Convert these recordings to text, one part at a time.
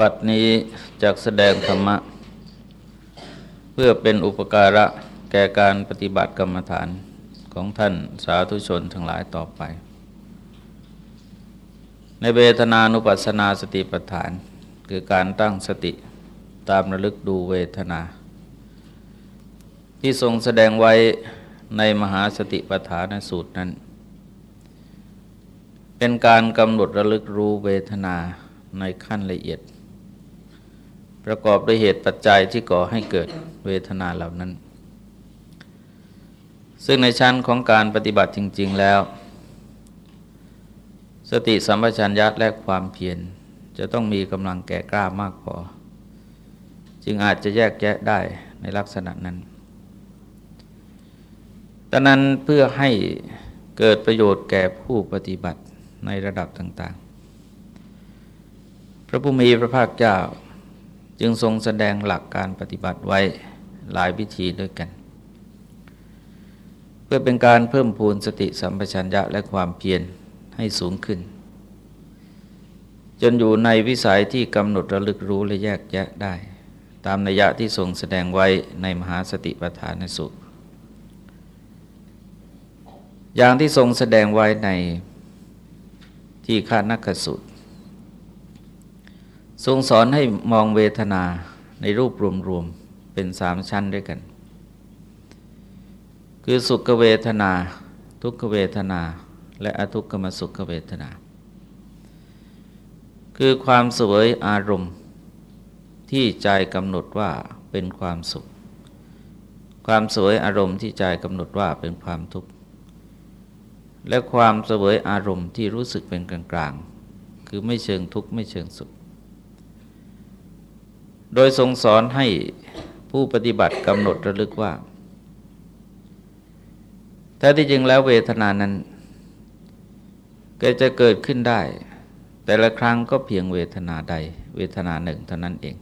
บัดนี้จากแสดงธรรมะ เพื่อเป็นอุปการะแก่การปฏิบัติกรรมฐานของท่านสาธุชนทั้งหลายต่อไป ในเวทนานุปัสสนาสติปัฏฐาน คือการตั้งสติตามระลึกดูเวทนา ที่ทรงแสดงไว้ในมหาสติปัฏฐานสูตรนั้น เป็นการกำหนดระลึกรู้เวทนาในขั้นละเอียด ประกอบด้วยเหตุปัจจัยที่ก่อให้เกิดเวทนาเหล่านั้น ซึ่งในชั้นของการปฏิบัติจริง ๆแล้ว สติสัมปชัญญะและความเพียรจะต้องมีกำลังแก่กล้ามากพอ จึงอาจจะแยกแยะได้ในลักษณะนั้นดังนั้นเพื่อให้เกิดประโยชน์แก่ผู้ปฏิบัติในระดับต่าง ๆ พระผู้มีพระภาคเจ้า จึงทรงแสดงหลักการปฏิบัติไว้หลายวิธีด้วยกัน เพื่อเป็นการเพิ่มพูนสติสัมปชัญญะและความเพียรให้สูงขึ้น จนอยู่ในวิสัยที่กำหนดระลึกรู้และแยกแยะได้ ตามนัยยะที่ทรงแสดงไว้ในมหาสติปัฏฐานสุตอย่างที่ทรงแสดงไว้ในที่ขานักสุต ทรงสอนให้มองเวทนาในรูปรวมๆเป็นสามชั้นด้วยกัน คือสุขเวทนา ทุกขเวทนา และอทุกขมสุขเวทนา คือความสวยอารมณ์ ที่ใจกำหนดว่าเป็นความสุข ความสวยอารมณ์ที่ใจกำหนดว่าเป็นความทุกข์และความเสวยอารมณ์ที่รู้สึกเป็นกลางๆ คือไม่เชิงทุกข์ไม่เชิงสุข โดยทรงสอนให้ผู้ปฏิบัติกำหนดระลึกว่าแท้ที่จริงแล้วเวทนานั้น ก็จะเกิดขึ้นได้ แต่ละครั้งก็เพียงเวทนาใด เวทนาหนึ่งเท่านั้นเอง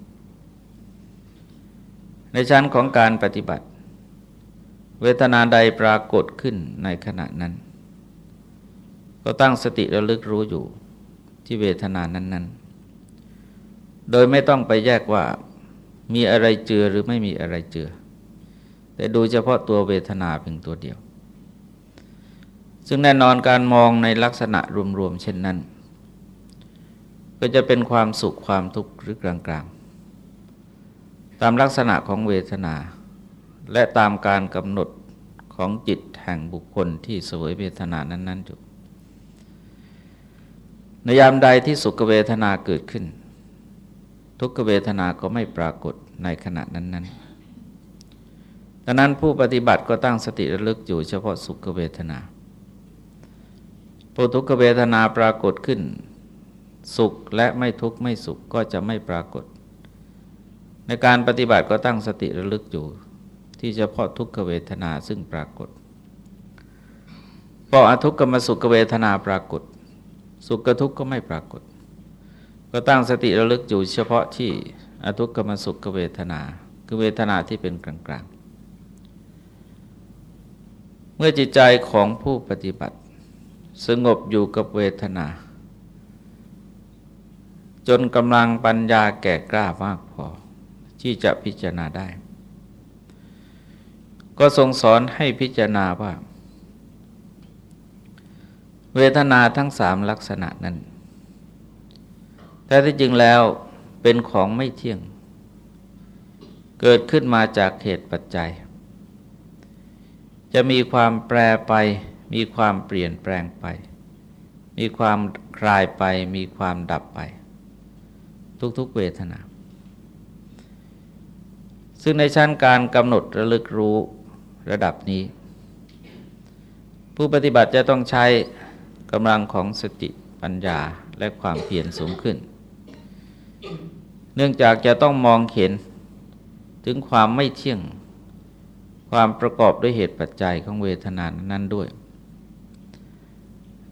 ในชั้นของการปฏิบัติ เวทนาใดปรากฏขึ้นในขณะนั้น ก็ตั้งสติระลึกรู้อยู่ที่เวทนานั้นๆ โดยไม่ต้องไปแยกว่ามีอะไรเจือหรือไม่มีอะไรเจือ แต่ดูเฉพาะตัวเวทนาเพียงตัวเดียว ซึ่งแน่นอนการมองในลักษณะรวมๆเช่นนั้น ก็จะเป็นความสุขความทุกข์หรือกลางๆ ตามลักษณะของเวทนา และตามการกำหนดของจิตแห่งบุคคลที่สวยเวทนานั้นๆอยู่ในยามใดที่สุขเวทนาเกิดขึ้น ทุกขเวทนาก็ไม่ปรากฏในขณะนั้นๆดังนั้นผู้ปฏิบัติก็ตั้งสติระลึกอยู่เฉพาะสุขเวทนาพอทุกขเวทนาปรากฏขึ้น สุขและไม่ทุกข์ไม่สุขก็จะไม่ปรากฏ ในการปฏิบัติก็ตั้งสติระลึกอยู่ ที่เฉพาะทุกขเวทนาซึ่งปรากฏพออทุกขมสุขเวทนาปรากฏ สุขกับทุกข์ก็ไม่ปรากฏ ก็ตั้งสติระลึกอยู่เฉพาะที่อทุกขมสุขเวทนา คือเวทนาที่เป็นกลางๆ เมื่อจิตใจของผู้ปฏิบัติ สงบอยู่กับเวทนา จนกำลังปัญญาแก่กล้ามากพอ ที่จะพิจารณาได้ ก็ทรงสอนให้พิจารณาว่า เวทนาทั้งสามลักษณะนั้น แต่ที่จริงแล้วเป็นของไม่เที่ยง เกิดขึ้นมาจากเหตุปัจจัย จะมีความแปรไป มีความเปลี่ยนแปลงไป มีความคลายไป มีความดับไป ทุกๆเวทนา ซึ่งในชั้นการกำหนดระลึกรู้ระดับนี้ ผู้ปฏิบัติจะต้องใช้กำลังของสติปัญญาและความเพียรสูงขึ้น เนื่องจากจะต้องมองเห็น ถึงความไม่เที่ยง ความประกอบด้วยเหตุปัจจัยของเวทนานั้นด้วย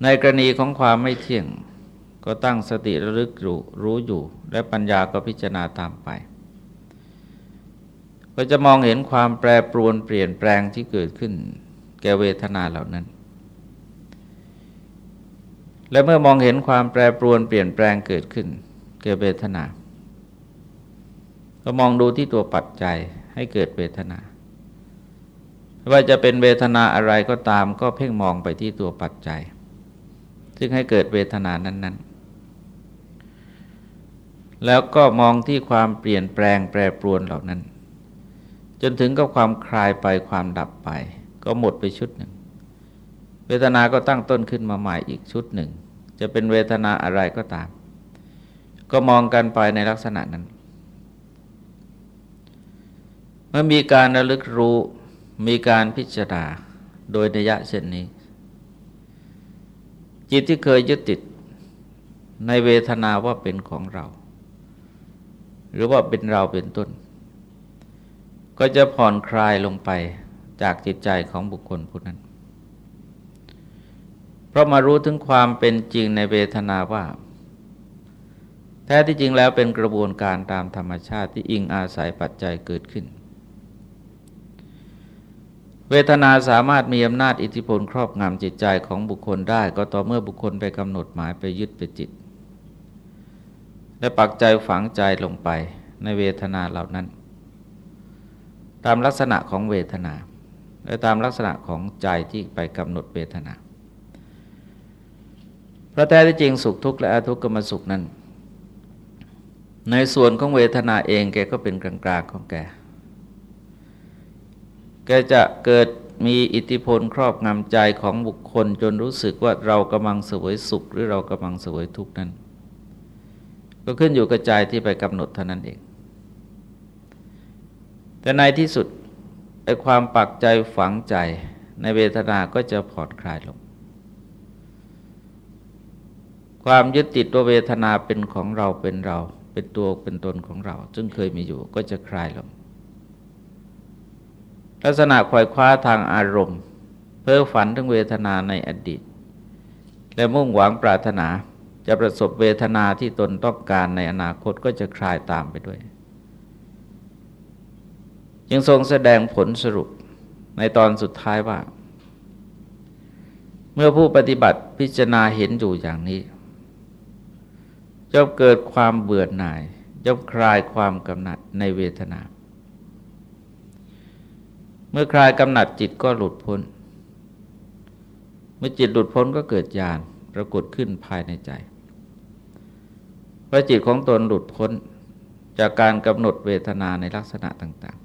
ในกรณีของความไม่เที่ยง ก็ตั้งสติระลึกรู้รู้อยู่ และปัญญาก็พิจารณาตามไป ก็จะมองเห็นความแปรปรวนเปลี่ยนแปลงที่เกิดขึ้น แก่เวทนาเหล่านั้นและเมื่อมองเห็นความแปรปรวนเปลี่ยนแปลงเกิดขึ้น เกิดเวทนา ก็มองดูที่ตัวปัจจัยให้เกิดเวทนาว่าจะเป็นเวทนาอะไรก็ตามก็เพ่งมองไปที่ตัวปัจจัย ซึ่งให้เกิดเวทนานั้น ๆ แล้วก็มองที่ความเปลี่ยนแปลงแปรปรวนเหล่านั้น จนถึงกับความคลายไปความดับไป ก็หมดไปชุดหนึ่ง เวทนาก็ตั้งต้นขึ้นมาใหม่อีกชุดหนึ่ง จะเป็นเวทนาอะไรก็ตาม ก็มองกันไปในลักษณะนั้น เมื่อมีการระลึกรู้มีการพิจารณาโดยนิยะเช่นนี้ จิตที่เคยยึดติดในเวทนาว่าเป็นของเรา หรือว่าเป็นเราเป็นต้น ก็จะผ่อนคลายลงไปจากจิตใจของบุคคลผู้นั้น เพราะมารู้ถึงความเป็นจริงในเวทนาว่า แท้ที่จริงแล้วเป็นกระบวนการตามธรรมชาติที่อิงอาศัยปัจจัยเกิดขึ้น เวทนาสามารถมีอำนาจอิทธิพลครอบงำจิตใจของบุคคลได้ ก็ต่อเมื่อบุคคลไปกำหนดหมายไปยึดไปจิต และปักใจฝังใจลงไปในเวทนาเหล่านั้น ตามลักษณะของเวทนา และตามลักษณะของใจที่ไปกำหนดเวทนาพระแท้ที่จริงสุขทุกข์และอทุกขกรรมสุขนั้น ในส่วนของเวทนาเองแกก็เป็นกลางๆของแก แกจะเกิดมีอิทธิพลครอบงำใจของบุคคลจนรู้สึกว่าเรากำลังเสวยสุข หรือเรากำลังเสวยทุกข์นั้น ก็ขึ้นอยู่กับใจที่ไปกำหนดเท่านั้นเอง แต่ในที่สุดไอ้ความปักใจฝังใจในเวทนาก็จะผ่อนคลายลง ความยึดติดตัวเวทนาเป็นของเราเป็นเรา เป็นตัวเป็นตนของเรา ซึ่งเคยมีอยู่ก็จะคลายลง ลักษณะควยคว้าทางอารมณ์ เพ้อฝันถึงเวทนาในอดีต และมุ่งหวังปรารถนา จะประสบเวทนาที่ตนต้องการในอนาคตก็จะคลายตามไปด้วย ยังทรงแสดงผลสรุปในตอนสุดท้ายว่า เมื่อผู้ปฏิบัติพิจารณาเห็นอยู่อย่างนี้ จะเกิดความเบื่อหน่ายจะคลายความกำหนัดในเวทนา เมื่อคลายกำหนัดจิตก็หลุดพ้น เมื่อจิตหลุดพ้นก็เกิดญาณปรากฏขึ้นภายในใจว่าจิตของตนหลุดพ้นจากการกำหนดเวทนาในลักษณะต่าง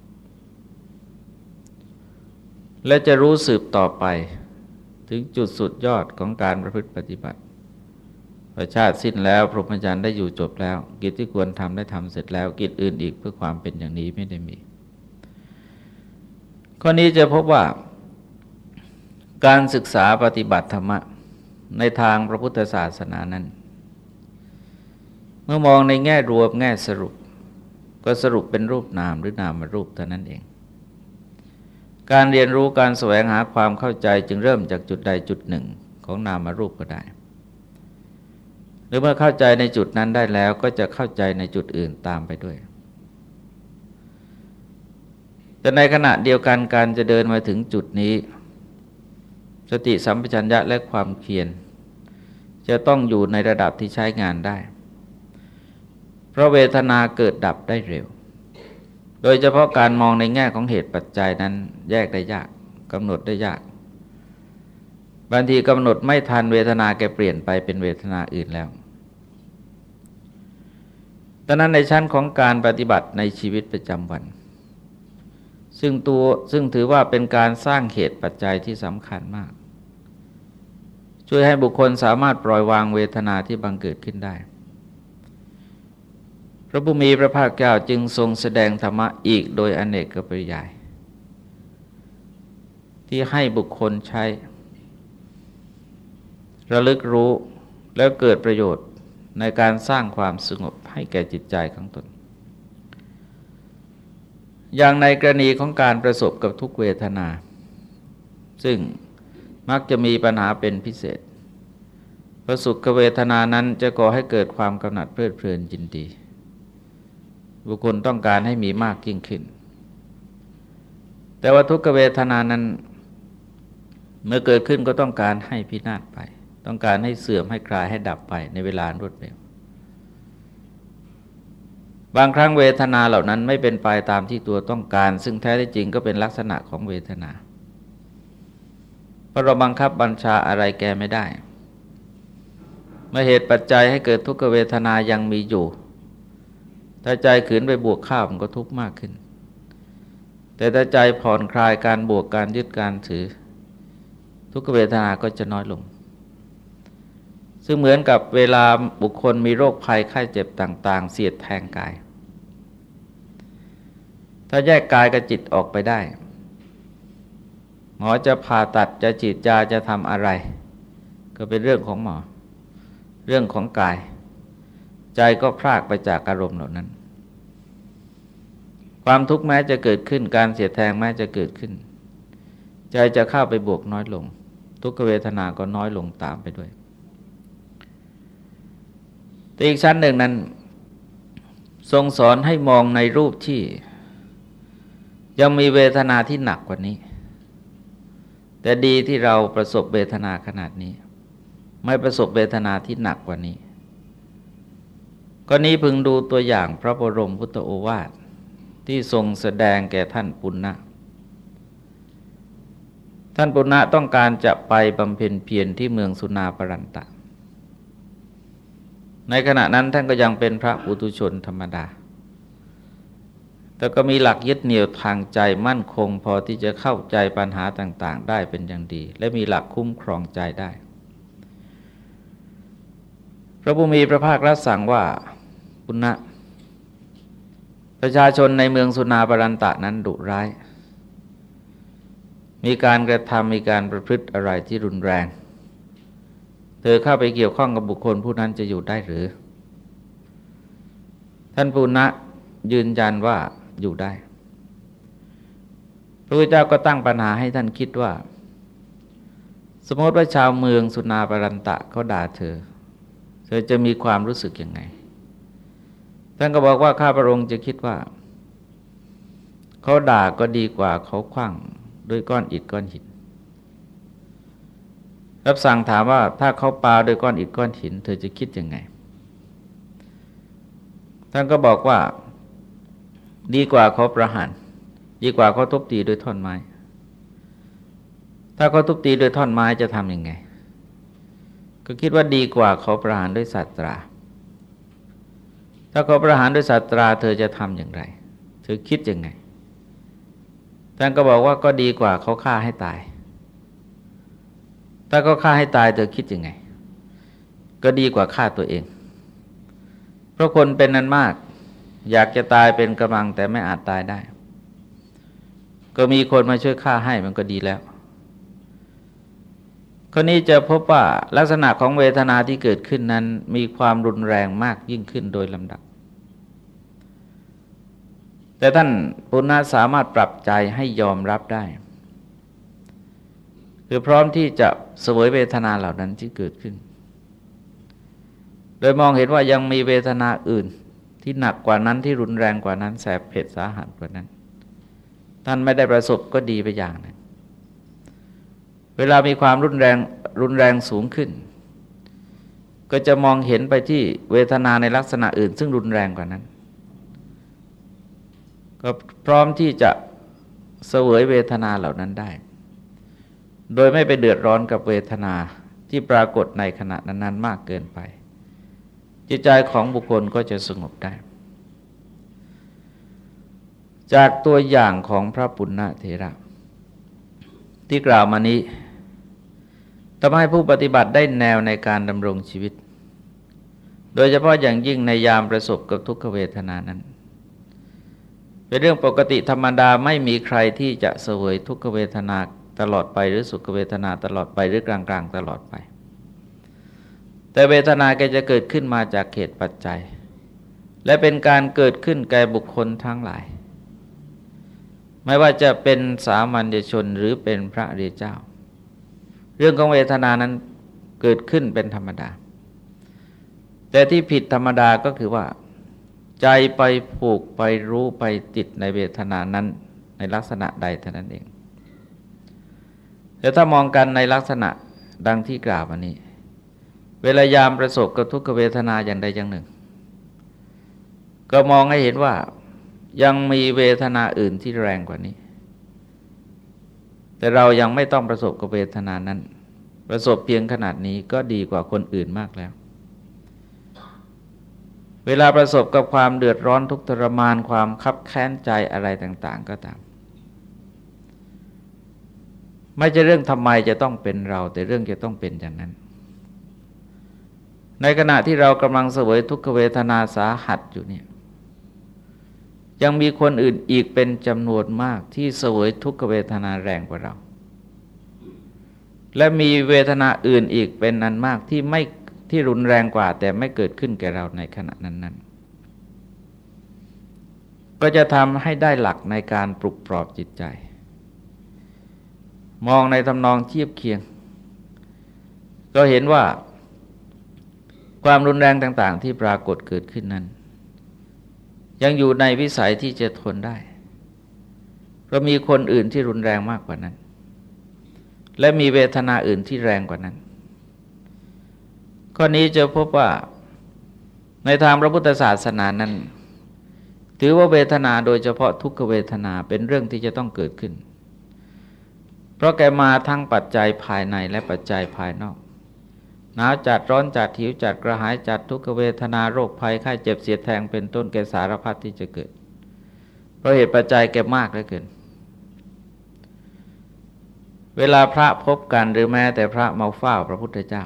ๆ และจะรู้สืบต่อไปถึงจุดสุดยอดของการประพฤติปฏิบัติ ประชาติสิ้นแล้ว พรหมจรรย์ได้อยู่จบแล้ว กิจที่ควรทำได้ทำเสร็จแล้ว กิจอื่นอีกเพื่อความเป็นอย่างนี้ไม่ได้มี ข้อนี้จะพบว่า การศึกษาปฏิบัติธรรมะ ในทางพระพุทธศาสนานั้น เมื่อมองในแง่รวมแง่สรุป ก็สรุปเป็นรูปนามหรือนามรูปเท่านั้นเอง การเรียนรู้การแสวงหาความเข้าใจจึงเริ่มจากจุดใดจุดหนึ่งของนามารูปก็ได้ รือเมื่อเข้าใจในจุดนั้นได้แล้วก็จะเข้าใจในจุดอื่นตามไปด้วย แต่ในขณะเดียวกันการจะเดินมาถึงจุดนี้ สติสัมปชัญญะและความเพียรจะต้องอยู่ในระดับที่ใช้งานได้ เพราะเวทนาเกิดดับได้เร็ว โดยเฉพาะการมองในแง่ของเหตุปัจจัยนั้นแยกได้ยากกำหนดได้ยาก บางทีกำหนดไม่ทันเวทนาแกเปลี่ยนไปเป็นเวทนาอื่นแล้ว ดังนั้นในชั้นของการปฏิบัติในชีวิตประจำวัน ซึ่งตัวซึ่งถือว่าเป็นการสร้างเหตุปัจจัยที่สำคัญมาก ช่วยให้บุคคลสามารถปล่อยวางเวทนาที่บังเกิดขึ้นได้ พระบุมีพระภาคเจ้าจึงทรงแสดงธรรมะอีกโดยอเนกปริยาย ที่ให้บุคคลใช้ ระลึกรู้แล้วเกิดประโยชน์ ในการสร้างความสงบให้แก่จิตใจของตน อย่างในกรณีของการประสบกับทุกเวทนา ซึ่งมักจะมีปัญหาเป็นพิเศษ ประสุขเวทนานั้นจะก่อให้เกิดความกำหนัดเพลิดเพลินยินดี บุคคลต้องการให้มีมากยิ่งขึ้น แต่ว่าทุกเวทนานั้น เมื่อเกิดขึ้นก็ต้องการให้พินาศไป ต้องการให้เสื่อมให้คลายให้ดับไปในเวลารวดเร็ว บางครั้งเวทนาเหล่านั้นไม่เป็นไปตามที่ตัวต้องการ ซึ่งแท้ที่จริงก็เป็นลักษณะของเวทนาเพราะเราบังคับบัญชาอะไรแกไม่ได้ เมื่อเหตุปัจจัยให้เกิดทุกขเวทนายังมีอยู่ ถ้าใจขืนไปบวกข้าวมันก็ทุกข์มากขึ้น แต่ถ้าใจผ่อนคลายการบวกการยึดการถือ ทุกขเวทนาก็จะน้อยลง ซึ่งเหมือนกับเวลาบุคคลมีโรคภัยไข้เจ็บต่าง ๆ เสียดแทงกาย ถ้าแยกกายกับจิตออกไปได้ หมอจะผ่าตัดจะฉีดยาจะทำอะไร ก็เป็นเรื่องของหมอ เรื่องของกาย ใจก็พรากไปจากอารมณ์เหล่านั้น ความทุกข์แม้จะเกิดขึ้นการเสียแทงแม้จะเกิดขึ้น ใจจะเข้าไปบวกน้อยลง ทุกขเวทนาก็น้อยลงตามไปด้วย อีกชั้นหนึ่งนั้น ทรงสอนให้มองในรูปที่ ยังมีเวทนาที่หนักกว่านี้ แต่ดีที่เราประสบเวทนาขนาดนี้ ไม่ประสบเวทนาที่หนักกว่านี้ก็นี้พึงดูตัวอย่างพระบรมพุทธโอวาทที่ทรงแสดงแก่ท่านปุณณะ ท่านปุณณะต้องการจะไปบำเพ็ญเพียรที่เมืองสุนาปรันตะ ในขณะนั้นท่านก็ยังเป็นพระปุตุชนธรรมดา แต่ก็มีหลักยึดเหนี่ยวทางใจมั่นคง พอที่จะเข้าใจปัญหาต่าง ๆ ได้เป็นอย่างดี และมีหลักคุ้มครองใจได้ พระบุมีพระภาครับสั่งว่าปุณณะประชาชนในเมืองสุนาปรันตะนั้นดุร้าย มีการกระทำมีการประพฤติอะไรที่รุนแรง เธอเข้าไปเกี่ยวข้องกับบุคคลผู้นั้นจะอยู่ได้หรือ ท่านปุณณะยืนยันว่าอยู่ได้ พระพุทธเจ้าก็ตั้งปัญหาให้ท่านคิดว่า สมมติว่าชาวเมืองสุนาปรันตะเขาด่าเธอ เธอจะมีความรู้สึกยังไง ท่านก็บอกว่าข้าพระองค์จะคิดว่า เขาด่าก็ดีกว่าเขาคว้างด้วยก้อนอิฐก้อนหิน รับสั่งถามว่าถ้าเขาปาด้วยก้อนอิฐก้อนหิน เธอจะคิดยังไง ท่านก็บอกว่า ดีกว่าเขาประหารดีกว่าเขาทุบตีด้วยท่อนไม้ ถ้าเขาทุบตีด้วยท่อนไม้จะทำยังไง ก็คิดว่าดีกว่าเขาประหารด้วยสัตรา ถ้าเขาประหารด้วยสัตรา เธอจะทำอย่างไร เธอคิดยังไง ท่านก็บอกว่าก็ดีกว่าเขาฆ่าให้ตาย ถ้าเขาฆ่าให้ตายเธอคิดยังไง ก็ดีกว่าฆ่าตัวเอง เพราะคนเป็นนั้นมาก อยากจะตายเป็นกำลังแต่ไม่อาจตายได้ ก็มีคนมาช่วยฆ่าให้มันก็ดีแล้วคนนี้จะพบว่าลักษณะของเวทนาที่เกิดขึ้นนั้นมีความรุนแรงมากยิ่งขึ้นโดยลำดับ แต่ท่านปุณณะสามารถปรับใจให้ยอมรับได้ คือพร้อมที่จะเสวยเวทนาเหล่านั้นที่เกิดขึ้น โดยมองเห็นว่ายังมีเวทนาอื่นที่หนักกว่านั้นที่รุนแรงกว่านั้นแสบเผ็ดสาหัสกว่านั้น ท่านไม่ได้ประสบก็ดีไปอย่างหนึ่งเวลามีความรุนแรงรุนแรงสูงขึ้น ก็จะมองเห็นไปที่เวทนาในลักษณะอื่น ซึ่งรุนแรงกว่านั้น ก็พร้อมที่จะเสวยเวทนาเหล่านั้นได้ โดยไม่ไปเดือดร้อนกับเวทนาที่ปรากฏในขณะนั้นๆมากเกินไป จิตใจของบุคคลก็จะสงบได้ จากตัวอย่างของพระปุณณเถระ ที่กล่าวมานี้ทำให้ผู้ปฏิบัติได้แนวในการดำรงชีวิต โดยเฉพาะอย่างยิ่งในยามประสบกับทุกขเวทนานั้น เป็นเรื่องปกติธรรมดาไม่มีใครที่จะเสวยทุกขเวทนา ตลอดไปหรือสุขเวทนาตลอดไปหรือกลางๆ ตลอดไป แต่เวทนาแกจะเกิดขึ้นมาจากเหตุปัจจัย และเป็นการเกิดขึ้นแก่บุคคลทั้งหลาย ไม่ว่าจะเป็นสามัญชนหรือเป็นพระเรียเจ้า เรื่องของเวทนานั้นเกิดขึ้นเป็นธรรมดา แต่ที่ผิดธรรมดาก็คือว่า ใจไปผูกไปรู้ไปติดในเวทนานั้นในลักษณะใดเท่านั้นเอง แต่ถ้ามองกันในลักษณะดังที่กล่าวมานี้ เวลายามประสบกับทุกขเวทนาอย่างใดอย่างหนึ่ง ก็มองให้เห็นว่ายังมีเวทนาอื่นที่แรงกว่านี้ แต่เรายังไม่ต้องประสบกับเวทนานั้น ประสบเพียงขนาดนี้ก็ดีกว่าคนอื่นมากแล้ว เวลาประสบกับความเดือดร้อนทุกทรมานความคับแค้นใจอะไรต่าง ๆ ก็ตาม ไม่ใช่เรื่องทำไมจะต้องเป็นเรา แต่เรื่องจะต้องเป็นอย่างนั้น ในขณะที่เรากำลังเสวยทุกขเวทนาสาหัสอยู่เนี่ยยังมีคนอื่นอีกเป็นจำนวนมากที่เสวยทุกขเวทนาแรงกว่าเรา และมีเวทนาอื่นอีกเป็นนันมากที่ไม่ที่รุนแรงกว่า แต่ไม่เกิดขึ้นแก่เราในขณะนั้นๆก็จะทำให้ได้หลักในการปลุกปลอบจิตใจ มองในทำนองเทียบเคียง ก็เห็นว่าความรุนแรงต่างๆ ที่ปรากฏเกิดขึ้นนั้น ยังอยู่ในวิสัยที่จะทนได้ เพราะมีคนอื่นที่รุนแรงมากกว่านั้น และมีเวทนาอื่นที่แรงกว่านั้นข้อนี้จะพบว่าในทางพระพุทธศาสนานั้น ถือว่าเวทนาโดยเฉพาะทุกขเวทนาเป็นเรื่องที่จะต้องเกิดขึ้น ราะแกมาทั้งปัจจัยภายในและปัจจัยภายนอก หนาวจัดร้อนจัดหิวจัดกระหายจัดทุกขเวทนาโรคภัยไข้เจ็บเสียดแทงเป็นต้นแกสารพัดที่จะเกิด เพราะเหตุปัจจัยแกมากเหลือเกิน เวลาพระพบกันหรือแม้แต่พระมาเฝ้าพระพุทธเจ้า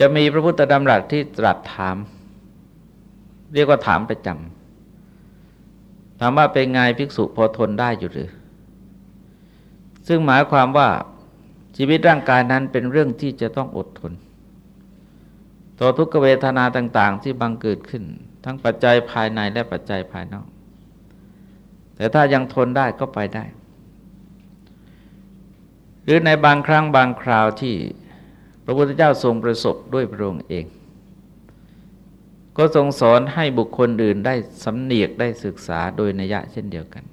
จะมีพระพุทธดำรัสที่ตรัสถาม เรียกว่าถามประจำถามว่าเป็นไงภิกษุพอทนได้อยู่หรือ ซึ่งหมายความว่าชีวิตร่างกายนั้นเป็นเรื่องที่จะต้องอดทน ต่อทุกขเวทนาต่าง ๆ ที่บังเกิดขึ้น ทั้งปัจจัยภายในและปัจจัยภายนอก แต่ถ้ายังทนได้ก็ไปได้ หรือในบางครั้งบางคราวที่พระพุทธเจ้าทรงประสบด้วยพระองค์เอง ก็ทรงสอนให้บุคคลอื่นได้สำเนียกได้ศึกษาโดยนัยะเช่นเดียวกัน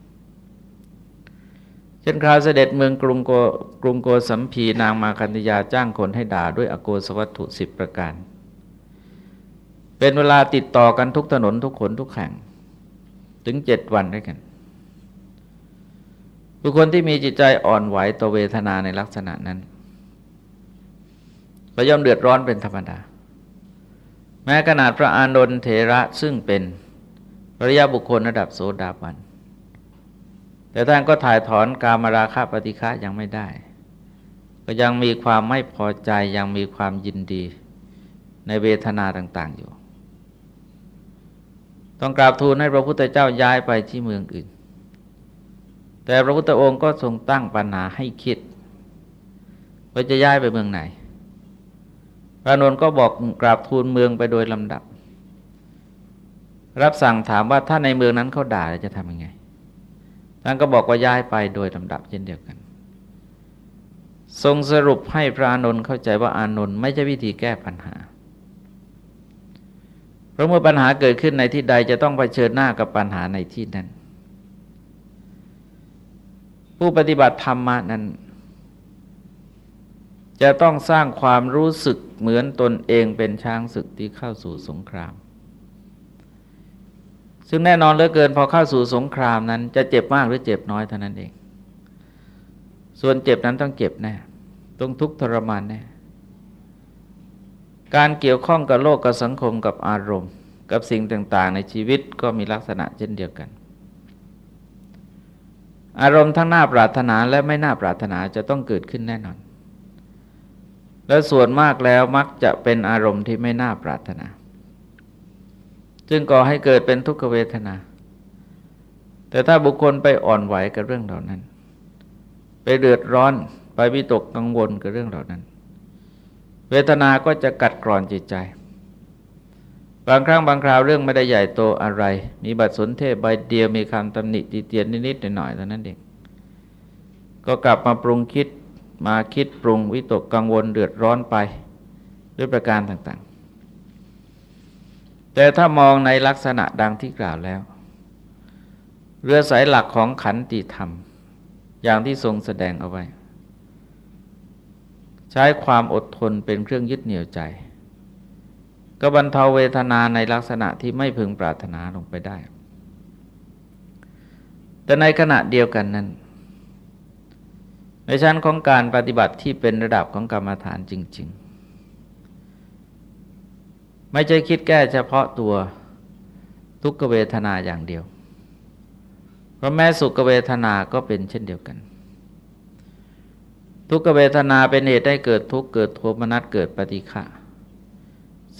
เช่นคราวเสด็จเมืองกรุงโกกรุงโกสัมพีนางมาคันธยาจ้างคนให้ด่าด้วยอโกสวัตถุสิบประการ เป็นเวลาติดต่อกันทุกถนนทุกขนทุกแห่ง ถึงเจ็ดวันด้วยกัน บุคคลที่มีจิตใจอ่อนไหวต่อเวทนาในลักษณะนั้นก็ย่อมเดือดร้อนเป็นธรรมดา แม้ขนาดพระอานนท์เถระซึ่งเป็นพระยาบุคคลระดับโสดาบัน แต่ท่านก็ถ่ายถอนกามราคะปฏิฆะยังไม่ได้ ก็ยังมีความไม่พอใจยังมีความยินดีในเวทนาต่าง ๆอยู่ ต้องกราบทูลให้พระพุทธเจ้าย้ายไปที่เมืองอื่น แต่พระพุทธองค์ก็ทรงตั้งปัญหาให้คิดว่าจะย้ายไปเมืองไหน พระนนท์ก็บอกกราบทูลเมืองไปโดยลำดับ รับสั่งถามว่าถ้าในเมืองนั้นเขาด่าจะทำยังไง ท่านก็บอกว่าย้ายไปโดยลำดับเช่นเดียวกัน ทรงสรุปให้พระอานนท์เข้าใจว่าอานนท์ไม่ใช่วิธีแก้ปัญหา เพราะเมื่อปัญหาเกิดขึ้นในที่ใดจะต้องเผชิญหน้ากับปัญหาในที่นั้น ผู้ปฏิบัติธรรมนั้น จะต้องสร้างความรู้สึกเหมือนตนเองเป็นช้างศึกที่เข้าสู่สงคราม ซึ่งแน่นอนเหลือเกินพอเข้าสู่สงครามนั้น จะเจ็บมากหรือเจ็บน้อยเท่านั้นเอง ส่วนเจ็บนั้นต้องเจ็บแน่ต้องทุกข์ทรมานแน่การเกี่ยวข้องกับโลกกับสังคมกับอารมณ์ กับสิ่งต่าง ๆ ในชีวิตก็มีลักษณะเช่นเดียวกัน อารมณ์ทั้งน่าปรารถนาและไม่น่าปรารถนาจะต้องเกิดขึ้นแน่นอน และส่วนมากแล้วมักจะเป็นอารมณ์ที่ไม่น่าปรารถนา จึงก่อให้เกิดเป็นทุกขเวทนา แต่ถ้าบุคคลไปอ่อนไหวกับเรื่องเหล่านั้น ไปเดือดร้อนไปวิตกกังวลกับเรื่องเหล่านั้น เวทนาก็จะกัดกร่อนจิตใจ บางครั้งบางคราวเรื่องไม่ได้ใหญ่โตอะไร มีบัตรสนเทศใบเดียวมีคำตำหนิตีเตียนนิดๆหน่อยๆเท่านั้นเองก็กลับมาปรุงคิดมาคิดปรุงวิตกกังวลเดือดร้อนไปด้วยประการต่าง แต่ถ้ามองในลักษณะดังที่กล่าวแล้ว เรือสายหลักของขันติธรรม อย่างที่ทรงแสดงเอาไว้ ใช้ความอดทนเป็นเครื่องยึดเหนี่ยวใจ ก็บรรเทาเวทนาในลักษณะที่ไม่พึงปรารถนาลงไปได้ แต่ในขณะเดียวกันนั้น ในชั้นของการปฏิบัติที่เป็นระดับของกรรมฐานจริงๆ ไม่ใช่คิดแก้เฉพาะตัวทุกขเวทนาอย่างเดียว เพราะแม้สุขเวทนาก็เป็นเช่นเดียวกัน ทุกขเวทนาเป็นเหตุให้เกิดทุกข์เกิดโทมนัสเกิดปฏิฆะ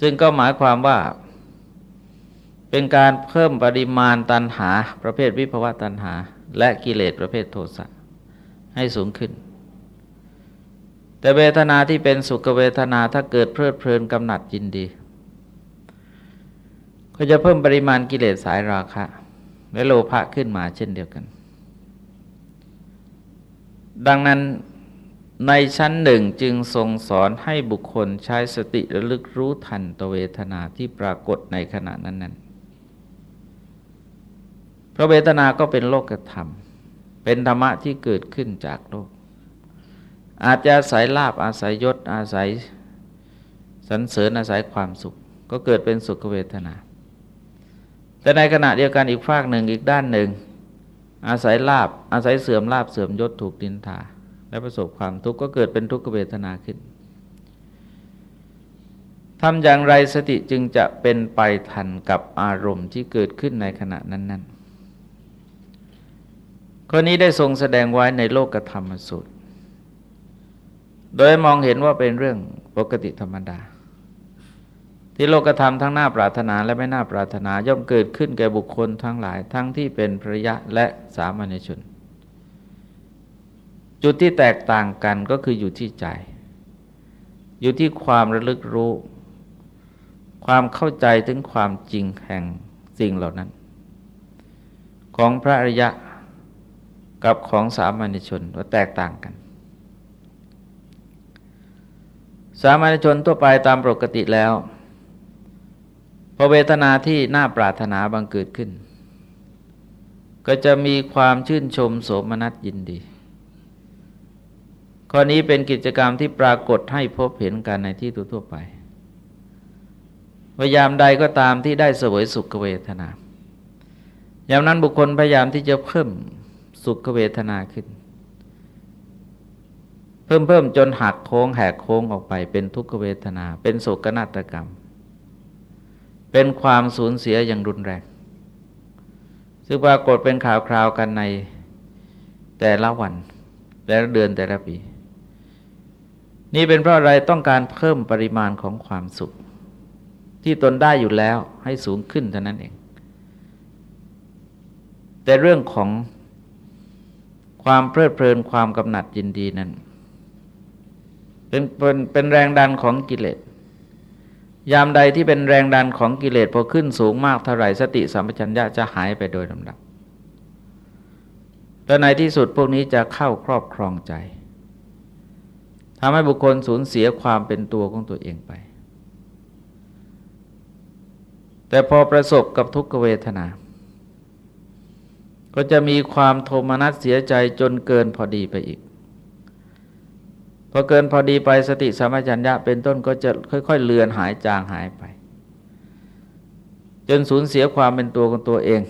ซึ่งก็หมายความว่า เป็นการเพิ่มปริมาณตันหา ประเภทวิภวะตันหา และกิเลสประเภทโทสะให้สูงขึ้น แต่เวทนาที่เป็นสุขเวทนาถ้าเกิดเพลิดเพลินกำหนัดยินดี ก็จะเพิ่มปริมาณกิเลสสายราคะ และโลภะขึ้นมาเช่นเดียวกัน ดังนั้นในชั้นหนึ่งจึงทรงสอนให้บุคคลใช้สติระลึกรู้ทันตเวทนาที่ปรากฏในขณะนั้นนั้นเพราะเวทนาก็เป็นโลกธรรม เป็นธรรมะที่เกิดขึ้นจากโลก อาจจะอาศัยลาบอาศัยยศอาศัยสันเสริญอาศัยความสุข ก็เกิดเป็นสุขเวทนา แต่ในขณะเดียวกันอีกฝากหนึ่งอีกด้านหนึ่ง อาศัยลาบอาศัยเสื่อมลาบเสื่อมยศถูกดินทา และประสบความทุกข์ก็เกิดเป็นทุกขเวทนาขึ้นทำอย่างไรสติจึงจะเป็นไปทันกับอารมณ์ที่เกิดขึ้นในขณะนั้นๆข้อนี้ได้ทรงแสดงไว้ในโลกธรรมสูตร โดยมองเห็นว่าเป็นเรื่องปกติธรรมดา ที่โลกธรรมทั้งหน้าปรารถนาและไม่น่าปรารถนาย่อมเกิดขึ้นแก่บุคคลทั้งหลายทั้งที่เป็นพระยะและสามัญชน จุดที่แตกต่างกันก็คืออยู่ที่ใจ อยู่ที่ความระลึกรู้ ความเข้าใจถึงความจริงแห่งสิ่งเหล่านั้น ของพระอริยะกับของสามัญชนว่าแตกต่างกันสามัญชนทั่วไปตามปกติแล้ว พอเวทนาที่น่าปรารถนาบังเกิดขึ้น ก็จะมีความชื่นชมโสมนัสยินดี ข้อนี้เป็นกิจกรรมที่ปรากฏให้พบเห็นกันในที่ทั่วไปพยายามใดก็ตามที่ได้สวยสุขเวทนาอย่างนั้นบุคคลพยายามที่จะเพิ่มสุขเวทนาขึ้น เพิ่มเพิ่มจนหักโค้งแหกโค้งออกไปเป็นทุกขเวทนา เป็นโศกนาฏกรรม เป็นความสูญเสียอย่างรุนแรง ซึ่งปรากฏเป็นข่าวคราวกันในแต่ละวัน แต่ละเดือนแต่ละปี นี่เป็นเพราะอะไรต้องการเพิ่มปริมาณของความสุข ที่ตนได้อยู่แล้วให้สูงขึ้นเท่านั้นเอง แต่เรื่องของความเพลิดเพลินความกำหนัดยินดีนั้น เป็นเป็นเป็นแรงดันของกิเลส ยามใดที่เป็นแรงดันของกิเลสพอขึ้นสูงมากเท่าไหร่สติสัมปชัญญะจะหายไปโดยลำดับและในที่สุดพวกนี้จะเข้าครอบครองใจทำให้บุคคลสูญเสียความเป็นตัวของตัวเองไป แต่พอประสบกับทุกขเวทนา ก็จะมีความโทมนัสเสียใจจนเกินพอดีไปอีก พอเกินพอดีไปสติสัมปชัญญะเป็นต้นก็จะค่อย ๆ เลือนหายจางหายไป จนสูญเสียความเป็นตัวของตัวเอง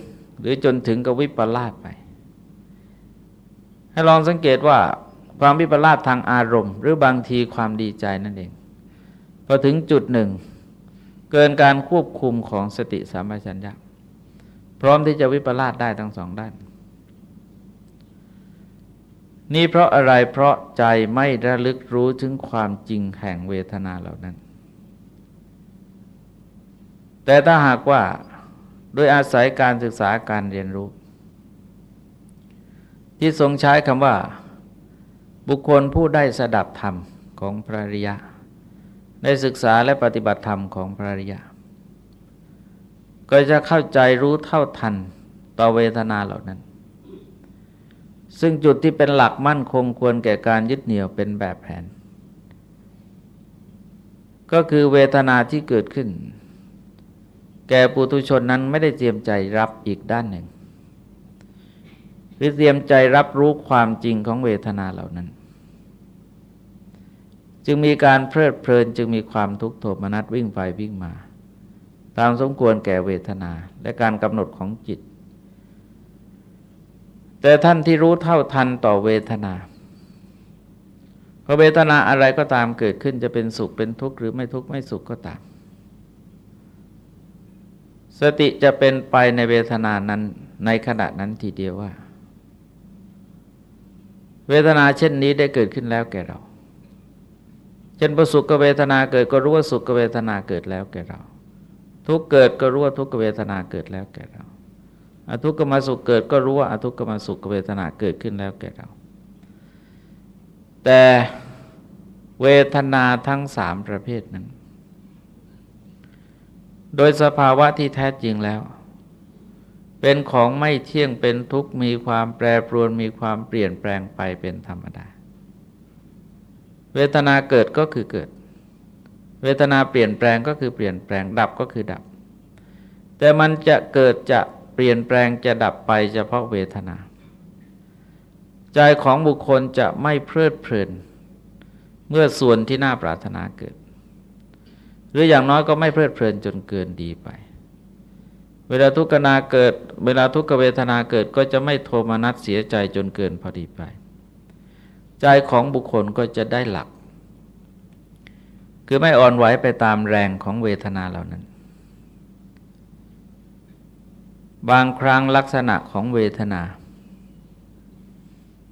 หรือจนถึงกับวิปลาสไป ให้ลองสังเกตว่าความวิปลาสทางอารมณ์ หรือบางทีความดีใจนั่นเองพอถึงจุดหนึ่ง เกินการควบคุมของสติสัมปชัญญะพร้อมที่จะวิปลาสได้ทั้งสองด้าน นี่เพราะอะไรเพราะใจไม่ระลึกรู้ถึงความจริงแห่งเวทนาเหล่านั้น แต่ถ้าหากว่าโดยอาศัยการศึกษาการเรียนรู้ ที่ทรงใช้คำว่า บุคคลผู้ได้สดับธรรมของพระริยะ ได้ศึกษาและปฏิบัติธรรมของพระริยะ ก็จะเข้าใจรู้เท่าทันต่อเวทนาเหล่านั้น ซึ่งจุดที่เป็นหลักมั่นคงควรแก่การยึดเหนี่ยวเป็นแบบแผน ก็คือเวทนาที่เกิดขึ้น แก่ปุถุชนนั้นไม่ได้เตรียมใจรับอีกด้านหนึ่ง หรือเตรียมใจรับรู้ความจริงของเวทนาเหล่านั้น จึงมีการเพลิดเพลินจึงมีความทุกข์โทมนัสวิ่งไปวิ่งมา ตามสมควรแก่เวทนาและการกำหนดของจิต แต่ท่านที่รู้เท่าทันต่อเวทนาพอเวทนาอะไรก็ตามเกิดขึ้นจะเป็นสุขเป็นทุกข์หรือไม่ทุกข์ไม่สุขก็ตาม สติจะเป็นไปในเวทนานั้นในขณะนั้นทีเดียวว่า เวทนาเช่นนี้ได้เกิดขึ้นแล้วแก่เราเช่นประสุขเวทนาเกิดก็รู้ว่าสุขเวทนาเกิดแล้วแก่เรา ทุกเกิดก็รู้ว่าทุกเวทนาเกิดแล้วแก่เรา อทุกขมสุขเกิดก็รู้ว่าอทุกขมสุขเวทนาเกิดขึ้นแล้วแก่เรา แต่เวทนาทั้งสามประเภทนั้น โดยสภาวะที่แท้จริงแล้ว เป็นของไม่เที่ยงเป็นทุกข์มีความแปรปรวนมีความเปลี่ยนแปลงไปเป็นธรรมดา เวทนาเกิดก็คือเกิด เวทนาเปลี่ยนแปลงก็คือเปลี่ยนแปลงดับก็คือดับ แต่มันจะเกิดจะ เปลี่ยนแปลงจะดับไปเฉพาะเวทนา ใจของบุคคลจะไม่เพลิดเพลิน เมื่อส่วนที่น่าปรารถนาเกิด หรืออย่างน้อยก็ไม่เพลิดเพลินจนเกินดีไป เวลาทุกขนาเกิด เวลาทุกขเวทนาเกิดก็จะไม่โทมนัสเสียใจจนเกินพอดีไป ใจของบุคคลก็จะได้หลัก คือไม่อ่อนไหวไปตามแรงของเวทนาเหล่านั้น บางครั้งลักษณะของเวทนา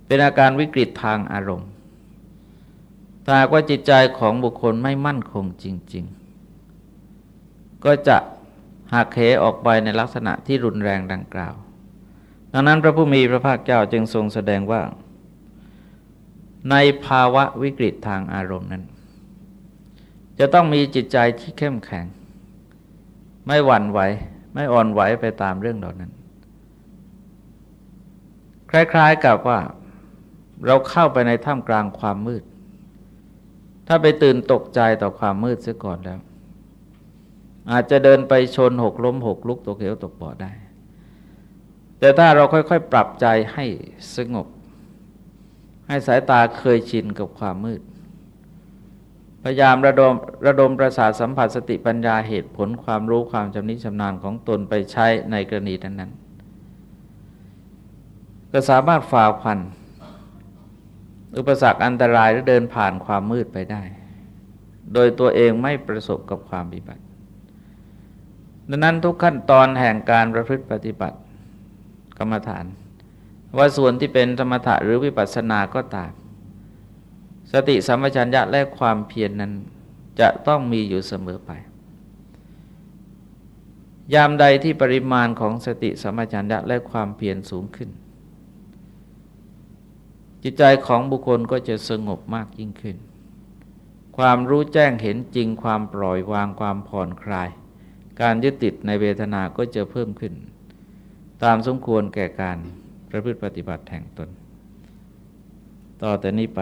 เป็นอาการวิกฤตทางอารมณ์ถ้าว่าจิตใจของบุคคลไม่มั่นคงจริง ๆ ก็จะหักเหออกไปในลักษณะที่รุนแรงดังกล่าว ดังนั้นพระผู้มีพระภาคเจ้าจึงทรงแสดงว่า ในภาวะวิกฤตทางอารมณ์นั้น จะต้องมีจิตใจที่เข้มแข็ง ไม่หวั่นไหว ไม่อ่อนไหวไปตามเรื่องเหล่านั้น คล้าย ๆกับว่า เราเข้าไปในถ้ำกลางความมืด ถ้าไปตื่นตกใจต่อความมืดเสียก่อนแล้ว อาจจะเดินไปชนหกล้มหกลุกตกเหวตกบ่อได้ แต่ถ้าเราค่อยๆ ปรับใจให้สงบ ให้สายตาเคยชินกับความมืด พยายามระดมระดมประสาทสัมผัสสติปัญญาเหตุผลความรู้ความจำนิชำนาญของตนไปใช้ในกรณีนั้นๆก็สามารถฝ่าฟันอุปสรรคอันตรายหรือเดินผ่านความมืดไปได้ โดยตัวเองไม่ประสบกับความบิบัติดังนั้นทุกขั้นตอนแห่งการประพฤติปฏิบัติ กรรมฐาน ว่าส่วนที่เป็นธรรมถะหรือวิปัสสนาก็ตาม สติสัมปชัญญะและความเพียรนนั้นจะต้องมีอยู่เสมอไป ยามใดที่ปริมาณของสติสัมปชัญญะและความเพียรสูงขึ้น จิตใจของบุคคลก็จะสงบมากยิ่งขึ้น ความรู้แจ้งเห็นจริงความปล่อยวางความผ่อนคลาย การยึดติดในเวทนาก็จะเพิ่มขึ้น ตามสมควรแก่การประพฤติปฏิบัติแห่งตน ต่อแต่นี้ไป